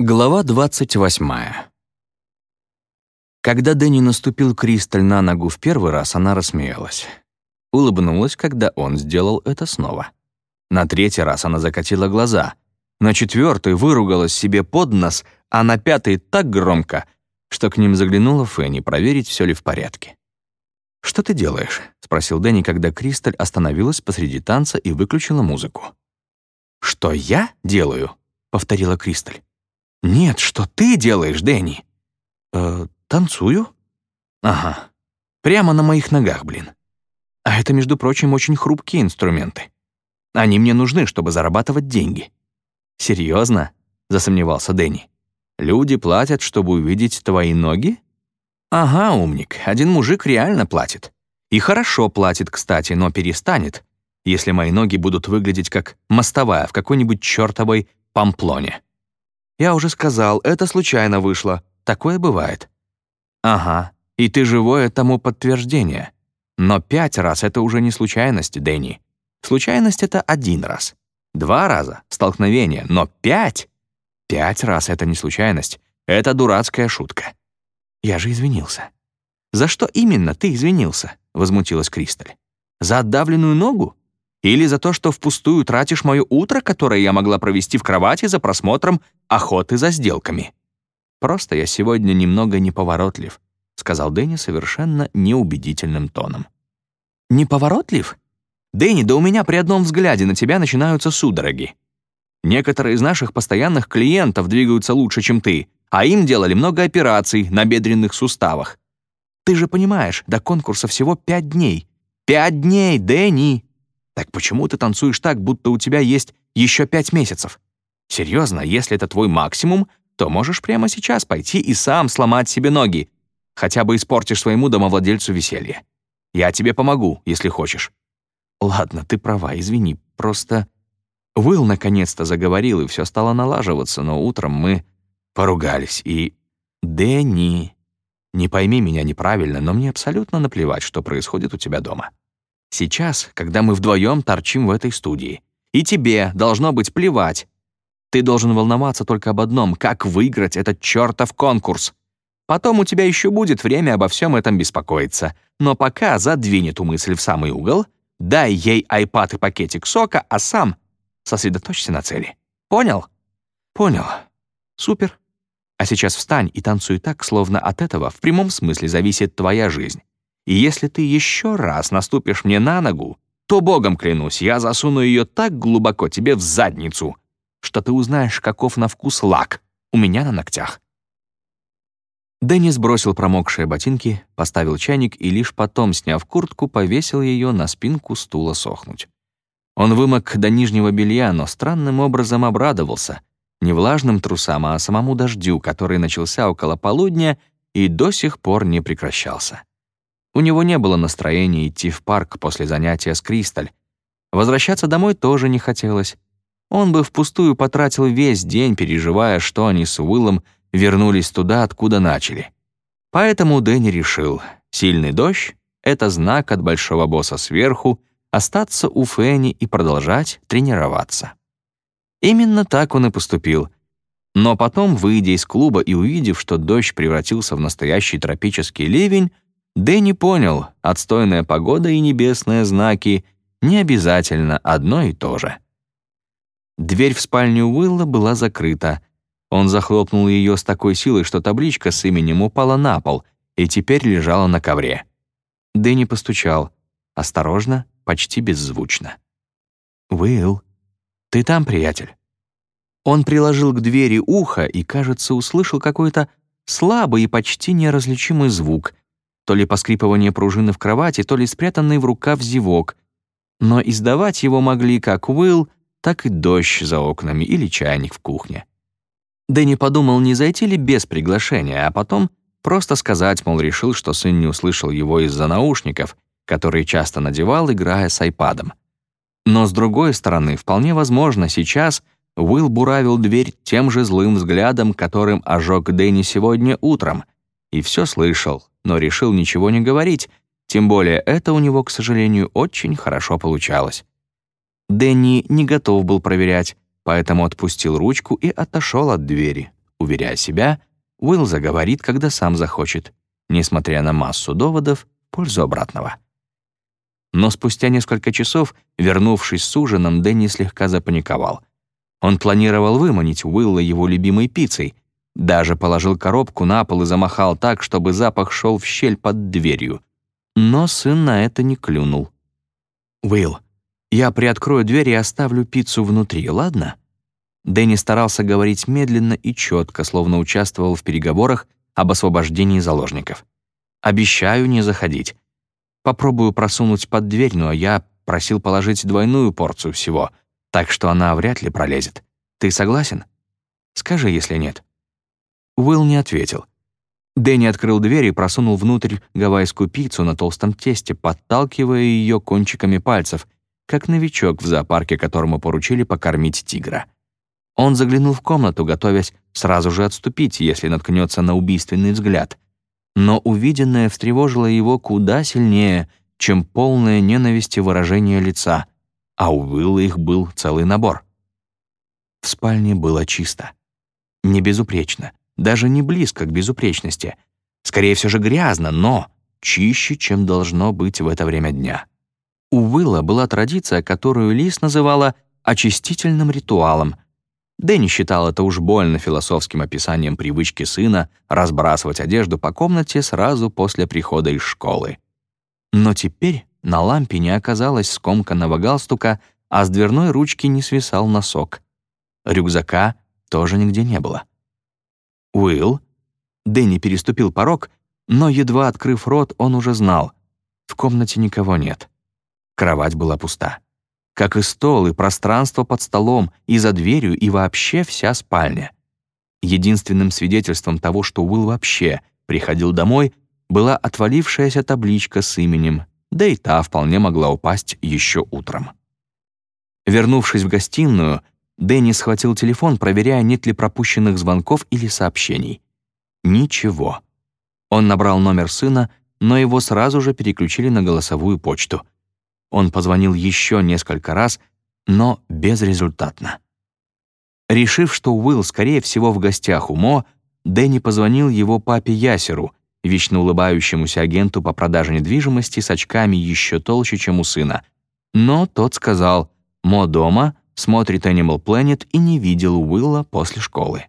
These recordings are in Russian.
Глава 28. Когда Дэнни наступил Кристаль на ногу в первый раз, она рассмеялась. Улыбнулась, когда он сделал это снова. На третий раз она закатила глаза. На четвертый выругалась себе под нос, а на пятый так громко, что к ним заглянула Фенни проверить, все ли в порядке. «Что ты делаешь?» — спросил Дэнни, когда Кристаль остановилась посреди танца и выключила музыку. «Что я делаю?» — повторила Кристаль. «Нет, что ты делаешь, Дэнни?» «Э, танцую?» «Ага. Прямо на моих ногах, блин. А это, между прочим, очень хрупкие инструменты. Они мне нужны, чтобы зарабатывать деньги». «Серьезно?» — засомневался Дэнни. «Люди платят, чтобы увидеть твои ноги?» «Ага, умник, один мужик реально платит. И хорошо платит, кстати, но перестанет, если мои ноги будут выглядеть как мостовая в какой-нибудь чертовой памплоне». Я уже сказал, это случайно вышло. Такое бывает. Ага, и ты живое тому подтверждение. Но пять раз — это уже не случайность, Дэнни. Случайность — это один раз. Два раза — столкновение, но пять? Пять раз — это не случайность. Это дурацкая шутка. Я же извинился. «За что именно ты извинился?» — возмутилась Кристаль. «За отдавленную ногу? Или за то, что впустую тратишь мое утро, которое я могла провести в кровати за просмотром охоты за сделками. Просто я сегодня немного неповоротлив, сказал Дэнни совершенно неубедительным тоном. Неповоротлив? Дэнни, да у меня при одном взгляде на тебя начинаются судороги. Некоторые из наших постоянных клиентов двигаются лучше, чем ты, а им делали много операций на бедренных суставах. Ты же понимаешь, до конкурса всего пять дней. Пять дней, Дэнни! Так почему ты танцуешь так, будто у тебя есть еще пять месяцев? Серьезно, если это твой максимум, то можешь прямо сейчас пойти и сам сломать себе ноги. Хотя бы испортишь своему домовладельцу веселье. Я тебе помогу, если хочешь. Ладно, ты права, извини, просто... Уилл наконец-то заговорил, и все стало налаживаться, но утром мы поругались, и... Дэнни, не пойми меня неправильно, но мне абсолютно наплевать, что происходит у тебя дома. Сейчас, когда мы вдвоем торчим в этой студии. И тебе должно быть плевать. Ты должен волноваться только об одном — как выиграть этот чертов конкурс. Потом у тебя еще будет время обо всем этом беспокоиться. Но пока задвинь эту мысль в самый угол, дай ей айпад и пакетик сока, а сам сосредоточься на цели. Понял? Понял. Супер. А сейчас встань и танцуй так, словно от этого в прямом смысле зависит твоя жизнь. И если ты еще раз наступишь мне на ногу, то, богом клянусь, я засуну ее так глубоко тебе в задницу, что ты узнаешь, каков на вкус лак у меня на ногтях». Деннис бросил промокшие ботинки, поставил чайник и лишь потом, сняв куртку, повесил ее на спинку стула сохнуть. Он вымок до нижнего белья, но странным образом обрадовался. Не влажным трусам, а самому дождю, который начался около полудня и до сих пор не прекращался. У него не было настроения идти в парк после занятия с Кристаль. Возвращаться домой тоже не хотелось. Он бы впустую потратил весь день, переживая, что они с Уиллом вернулись туда, откуда начали. Поэтому Дэнни решил, сильный дождь — это знак от большого босса сверху, остаться у Фенни и продолжать тренироваться. Именно так он и поступил. Но потом, выйдя из клуба и увидев, что дождь превратился в настоящий тропический ливень, Дэнни понял, отстойная погода и небесные знаки не обязательно одно и то же. Дверь в спальню Уилла была закрыта. Он захлопнул ее с такой силой, что табличка с именем упала на пол и теперь лежала на ковре. Дэнни постучал. Осторожно, почти беззвучно. «Уилл, ты там, приятель?» Он приложил к двери ухо и, кажется, услышал какой-то слабый и почти неразличимый звук, то ли поскрипывание пружины в кровати, то ли спрятанный в рукав зевок. Но издавать его могли как Уилл, так и дождь за окнами или чайник в кухне. Дэнни подумал, не зайти ли без приглашения, а потом просто сказать, мол, решил, что сын не услышал его из-за наушников, которые часто надевал, играя с айпадом. Но, с другой стороны, вполне возможно, сейчас Уилл буравил дверь тем же злым взглядом, которым ожег Дэнни сегодня утром, и все слышал, но решил ничего не говорить, тем более это у него, к сожалению, очень хорошо получалось. Дэнни не готов был проверять, поэтому отпустил ручку и отошел от двери. уверяя себя, Уилл заговорит, когда сам захочет, несмотря на массу доводов пользу обратного. Но спустя несколько часов, вернувшись с ужином, Дэнни слегка запаниковал. Он планировал выманить Уилла его любимой пиццей, даже положил коробку на пол и замахал так, чтобы запах шел в щель под дверью. Но сын на это не клюнул. «Уилл, я приоткрою дверь и оставлю пиццу внутри, ладно?» Дэнни старался говорить медленно и четко, словно участвовал в переговорах об освобождении заложников. «Обещаю не заходить. Попробую просунуть под дверь, но я просил положить двойную порцию всего, так что она вряд ли пролезет. Ты согласен? Скажи, если нет». Уилл не ответил. Дэнни открыл дверь и просунул внутрь гавайскую пиццу на толстом тесте, подталкивая ее кончиками пальцев, как новичок в зоопарке, которому поручили покормить тигра. Он заглянул в комнату, готовясь сразу же отступить, если наткнется на убийственный взгляд. Но увиденное встревожило его куда сильнее, чем полное ненависти выражение лица, а у Уилла их был целый набор. В спальне было чисто. Не безупречно, даже не близко к безупречности. Скорее все же грязно, но чище, чем должно быть в это время дня. У Уилла была традиция, которую Лис называла очистительным ритуалом — Дэнни считал это уж больно философским описанием привычки сына разбрасывать одежду по комнате сразу после прихода из школы. Но теперь на лампе не оказалось скомканного галстука, а с дверной ручки не свисал носок. Рюкзака тоже нигде не было. «Уилл?» Дэнни переступил порог, но, едва открыв рот, он уже знал. В комнате никого нет. Кровать была пуста как и стол, и пространство под столом, и за дверью, и вообще вся спальня. Единственным свидетельством того, что Уилл вообще приходил домой, была отвалившаяся табличка с именем, да и та вполне могла упасть еще утром. Вернувшись в гостиную, Дэнни схватил телефон, проверяя, нет ли пропущенных звонков или сообщений. Ничего. Он набрал номер сына, но его сразу же переключили на голосовую почту — он позвонил еще несколько раз, но безрезультатно. Решив, что Уилл, скорее всего, в гостях у Мо, Дэнни позвонил его папе Ясеру, вечно улыбающемуся агенту по продаже недвижимости с очками еще толще, чем у сына. Но тот сказал «Мо дома», смотрит Animal Planet и не видел Уилла после школы.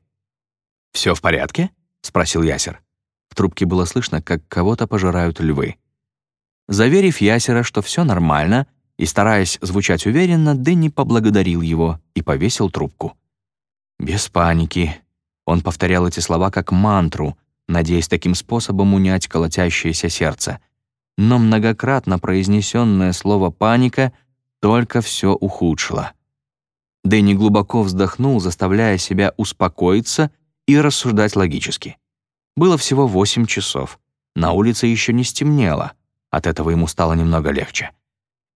«Все в порядке?» — спросил Ясер. В трубке было слышно, как кого-то пожирают львы. Заверив Ясера, что все нормально, и стараясь звучать уверенно, Дэнни поблагодарил его и повесил трубку. «Без паники». Он повторял эти слова как мантру, надеясь таким способом унять колотящееся сердце. Но многократно произнесенное слово «паника» только все ухудшило. Дэнни глубоко вздохнул, заставляя себя успокоиться и рассуждать логически. Было всего восемь часов. На улице еще не стемнело. От этого ему стало немного легче.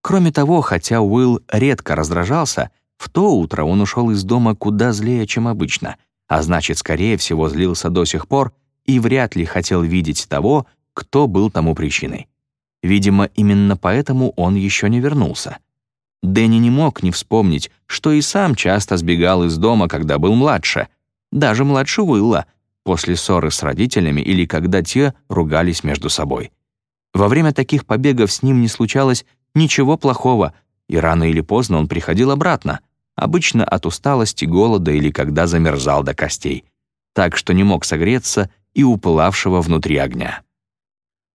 Кроме того, хотя Уилл редко раздражался, в то утро он ушел из дома куда злее, чем обычно, а значит, скорее всего, злился до сих пор и вряд ли хотел видеть того, кто был тому причиной. Видимо, именно поэтому он еще не вернулся. Дэнни не мог не вспомнить, что и сам часто сбегал из дома, когда был младше, даже младше Уилла, после ссоры с родителями или когда те ругались между собой. Во время таких побегов с ним не случалось ничего плохого, и рано или поздно он приходил обратно, обычно от усталости, голода или когда замерзал до костей, так что не мог согреться и упылавшего внутри огня.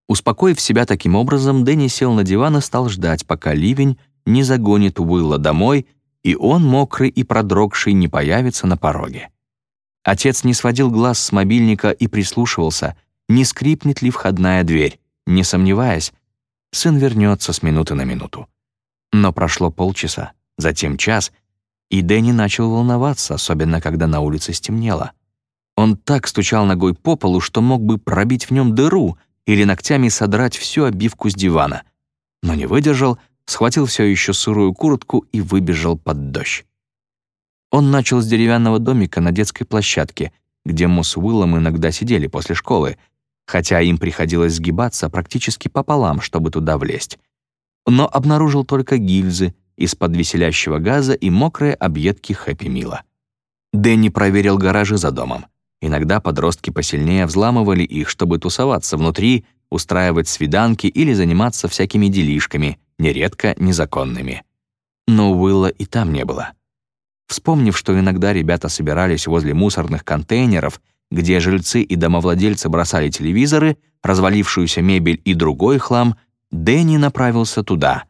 Успокоив себя таким образом, Дэнни сел на диван и стал ждать, пока ливень не загонит Уилла домой, и он, мокрый и продрогший, не появится на пороге. Отец не сводил глаз с мобильника и прислушивался, не скрипнет ли входная дверь. Не сомневаясь, сын вернется с минуты на минуту. Но прошло полчаса, затем час, и Дэнни начал волноваться, особенно когда на улице стемнело. Он так стучал ногой по полу, что мог бы пробить в нем дыру или ногтями содрать всю обивку с дивана. Но не выдержал, схватил все еще сырую куртку и выбежал под дождь. Он начал с деревянного домика на детской площадке, где мы с Уиллом иногда сидели после школы, хотя им приходилось сгибаться практически пополам, чтобы туда влезть. Но обнаружил только гильзы из-под веселящего газа и мокрые объедки Хэппи Мила. Дэнни проверил гаражи за домом. Иногда подростки посильнее взламывали их, чтобы тусоваться внутри, устраивать свиданки или заниматься всякими делишками, нередко незаконными. Но Уилла и там не было. Вспомнив, что иногда ребята собирались возле мусорных контейнеров, где жильцы и домовладельцы бросали телевизоры, развалившуюся мебель и другой хлам, Дэнни направился туда.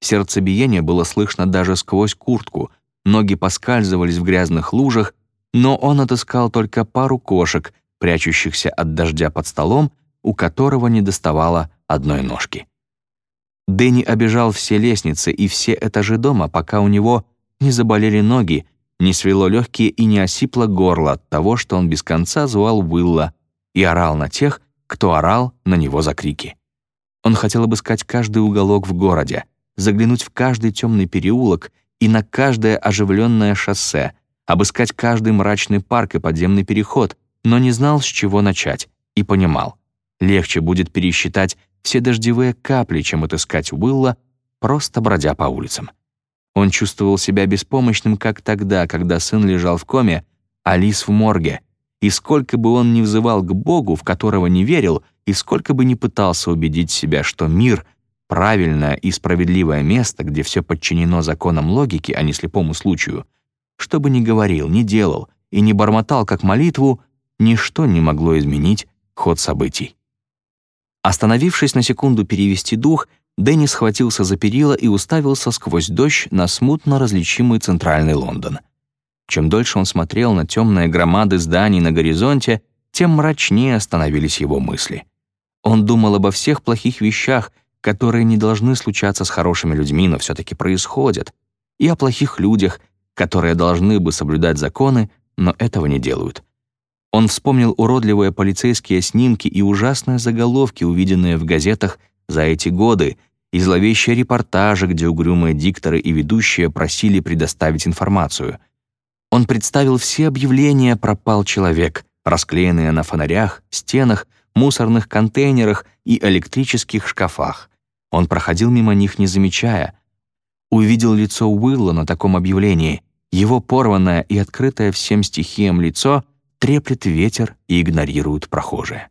Сердцебиение было слышно даже сквозь куртку, ноги поскальзывались в грязных лужах, но он отыскал только пару кошек, прячущихся от дождя под столом, у которого не доставало одной ножки. Дэнни обежал все лестницы и все этажи дома, пока у него не заболели ноги, не свело легкие и не осипло горло от того, что он без конца звал Уилла и орал на тех, кто орал на него за крики. Он хотел обыскать каждый уголок в городе, заглянуть в каждый темный переулок и на каждое оживленное шоссе, обыскать каждый мрачный парк и подземный переход, но не знал, с чего начать, и понимал. Легче будет пересчитать все дождевые капли, чем отыскать Уилла, просто бродя по улицам. Он чувствовал себя беспомощным, как тогда, когда сын лежал в коме, а Лис в морге. И сколько бы он ни взывал к Богу, в которого не верил, и сколько бы ни пытался убедить себя, что мир — правильное и справедливое место, где все подчинено законам логики, а не слепому случаю, что бы ни говорил, ни делал и не бормотал как молитву, ничто не могло изменить ход событий. Остановившись на секунду перевести дух, Дэнни схватился за перила и уставился сквозь дождь на смутно различимый центральный Лондон. Чем дольше он смотрел на темные громады зданий на горизонте, тем мрачнее становились его мысли. Он думал обо всех плохих вещах, которые не должны случаться с хорошими людьми, но все-таки происходят, и о плохих людях, которые должны бы соблюдать законы, но этого не делают. Он вспомнил уродливые полицейские снимки и ужасные заголовки, увиденные в газетах за эти годы, и зловещие репортажи, где угрюмые дикторы и ведущие просили предоставить информацию. Он представил все объявления «Пропал человек», расклеенные на фонарях, стенах, мусорных контейнерах и электрических шкафах. Он проходил мимо них, не замечая. Увидел лицо Уилла на таком объявлении. Его порванное и открытое всем стихиям лицо треплет ветер и игнорируют прохожие.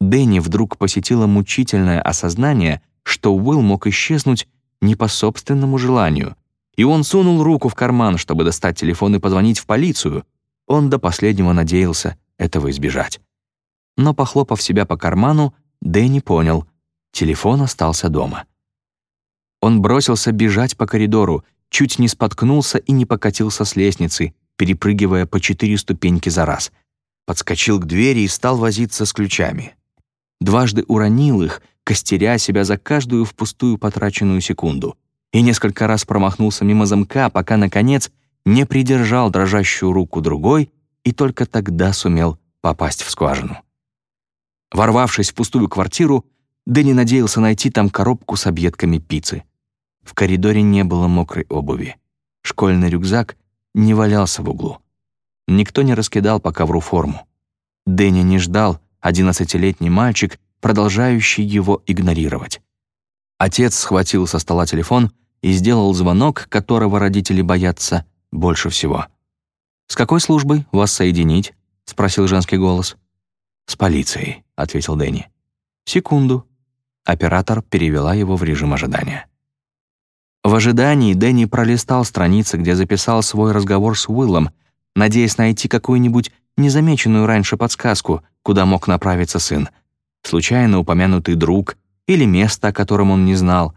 Дэнни вдруг посетило мучительное осознание, что Уилл мог исчезнуть не по собственному желанию, и он сунул руку в карман, чтобы достать телефон и позвонить в полицию. Он до последнего надеялся этого избежать. Но, похлопав себя по карману, Дэнни понял — телефон остался дома. Он бросился бежать по коридору, чуть не споткнулся и не покатился с лестницы, перепрыгивая по четыре ступеньки за раз. Подскочил к двери и стал возиться с ключами. Дважды уронил их, костеря себя за каждую впустую потраченную секунду. И несколько раз промахнулся мимо замка, пока, наконец, не придержал дрожащую руку другой и только тогда сумел попасть в скважину. Ворвавшись в пустую квартиру, Дэнни надеялся найти там коробку с объедками пиццы. В коридоре не было мокрой обуви. Школьный рюкзак не валялся в углу. Никто не раскидал по ковру форму. Дэнни не ждал, одиннадцатилетний мальчик, продолжающий его игнорировать. Отец схватил со стола телефон и сделал звонок, которого родители боятся больше всего. «С какой службой вас соединить?» — спросил женский голос. «С полицией», — ответил Дэнни. «Секунду». Оператор перевела его в режим ожидания. В ожидании Дэнни пролистал страницы, где записал свой разговор с Уиллом, надеясь найти какую-нибудь незамеченную раньше подсказку, куда мог направиться сын. Случайно упомянутый друг или место, о котором он не знал.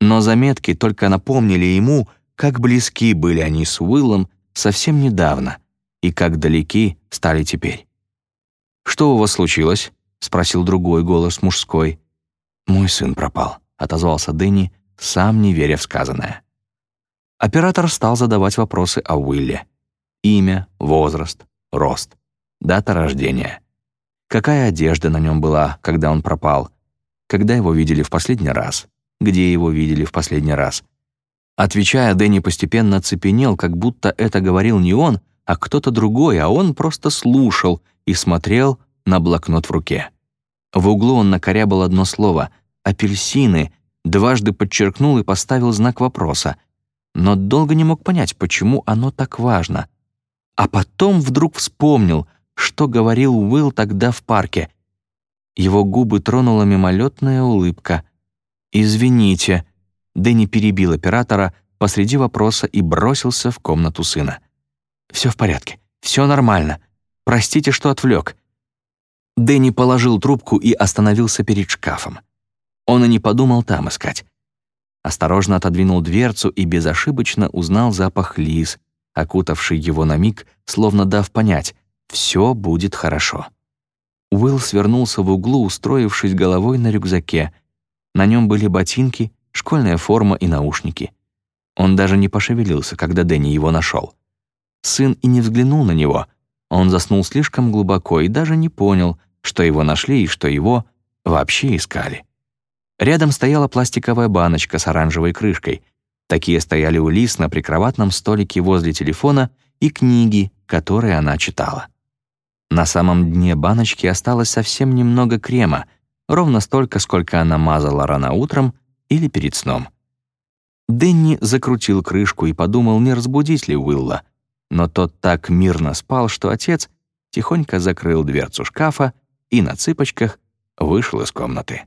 Но заметки только напомнили ему, как близки были они с Уиллом совсем недавно и как далеки стали теперь. «Что у вас случилось?» — спросил другой голос мужской. «Мой сын пропал», — отозвался Дэнни, сам не веря в сказанное. Оператор стал задавать вопросы о Уилле. Имя, возраст, рост, дата рождения. Какая одежда на нем была, когда он пропал? Когда его видели в последний раз? Где его видели в последний раз? Отвечая, Дэнни постепенно цепенел, как будто это говорил не он, а кто-то другой, а он просто слушал и смотрел на блокнот в руке. В углу он накорябал одно слово — «апельсины», дважды подчеркнул и поставил знак вопроса, но долго не мог понять, почему оно так важно. А потом вдруг вспомнил, что говорил Уилл тогда в парке. Его губы тронула мимолетная улыбка. «Извините», — Дэнни перебил оператора посреди вопроса и бросился в комнату сына. «Все в порядке, все нормально. Простите, что отвлек». Дэнни положил трубку и остановился перед шкафом. Он и не подумал там искать. Осторожно отодвинул дверцу и безошибочно узнал запах лис, окутавший его на миг, словно дав понять — все будет хорошо. Уилл свернулся в углу, устроившись головой на рюкзаке. На нем были ботинки, школьная форма и наушники. Он даже не пошевелился, когда Дэнни его нашел. Сын и не взглянул на него. Он заснул слишком глубоко и даже не понял, что его нашли и что его вообще искали. Рядом стояла пластиковая баночка с оранжевой крышкой. Такие стояли у Лис на прикроватном столике возле телефона и книги, которые она читала. На самом дне баночки осталось совсем немного крема, ровно столько, сколько она мазала рано утром или перед сном. Дэнни закрутил крышку и подумал, не разбудить ли Уилла. Но тот так мирно спал, что отец тихонько закрыл дверцу шкафа и на цыпочках вышел из комнаты.